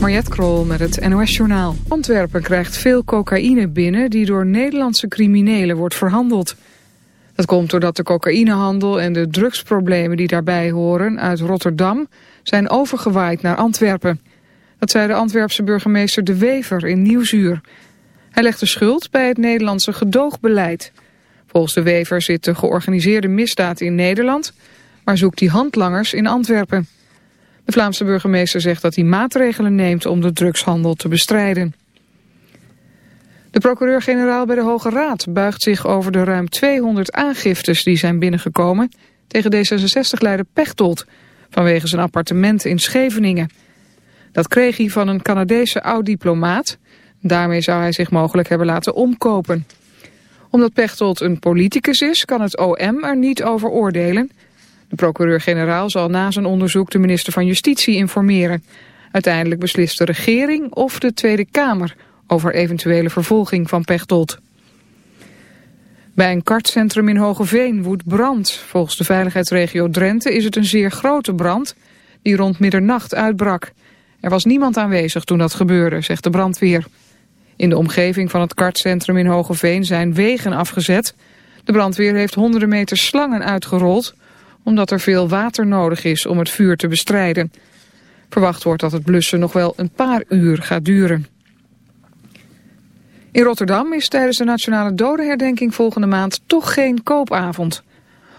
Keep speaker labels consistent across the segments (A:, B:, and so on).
A: Mariette Krol met het NOS Journaal. Antwerpen krijgt veel cocaïne binnen die door Nederlandse criminelen wordt verhandeld. Dat komt doordat de cocaïnehandel en de drugsproblemen die daarbij horen uit Rotterdam zijn overgewaaid naar Antwerpen. Dat zei de Antwerpse burgemeester De Wever in Nieuwsuur. Hij legt de schuld bij het Nederlandse gedoogbeleid. Volgens De Wever zit de georganiseerde misdaad in Nederland, maar zoekt die handlangers in Antwerpen. De Vlaamse burgemeester zegt dat hij maatregelen neemt om de drugshandel te bestrijden. De procureur-generaal bij de Hoge Raad buigt zich over de ruim 200 aangiftes die zijn binnengekomen tegen D66-leider Pechtold vanwege zijn appartement in Scheveningen. Dat kreeg hij van een Canadese oud-diplomaat. Daarmee zou hij zich mogelijk hebben laten omkopen. Omdat Pechtold een politicus is, kan het OM er niet over oordelen... De procureur-generaal zal na zijn onderzoek de minister van Justitie informeren. Uiteindelijk beslist de regering of de Tweede Kamer over eventuele vervolging van Pechtold. Bij een kartcentrum in Hogeveen woedt brand. Volgens de veiligheidsregio Drenthe is het een zeer grote brand die rond middernacht uitbrak. Er was niemand aanwezig toen dat gebeurde, zegt de brandweer. In de omgeving van het kartcentrum in Hogeveen zijn wegen afgezet. De brandweer heeft honderden meters slangen uitgerold omdat er veel water nodig is om het vuur te bestrijden. Verwacht wordt dat het blussen nog wel een paar uur gaat duren. In Rotterdam is tijdens de nationale dodenherdenking volgende maand toch geen koopavond.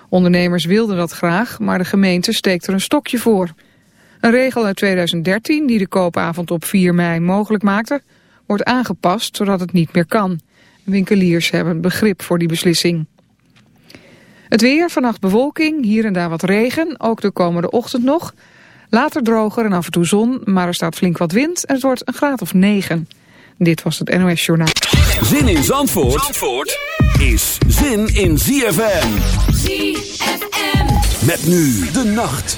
A: Ondernemers wilden dat graag, maar de gemeente steekt er een stokje voor. Een regel uit 2013 die de koopavond op 4 mei mogelijk maakte, wordt aangepast zodat het niet meer kan. Winkeliers hebben begrip voor die beslissing. Het weer, vannacht bewolking, hier en daar wat regen, ook de komende ochtend nog. Later droger en af en toe zon, maar er staat flink wat wind en het wordt een graad of 9. Dit was het NOS Journaal.
B: Zin in Zandvoort, Zandvoort is zin in ZFM. ZFM. Met nu de nacht.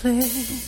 C: Play.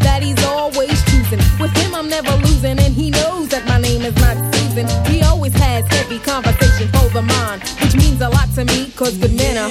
D: conversation over mine, which means a lot to me, cause
E: banana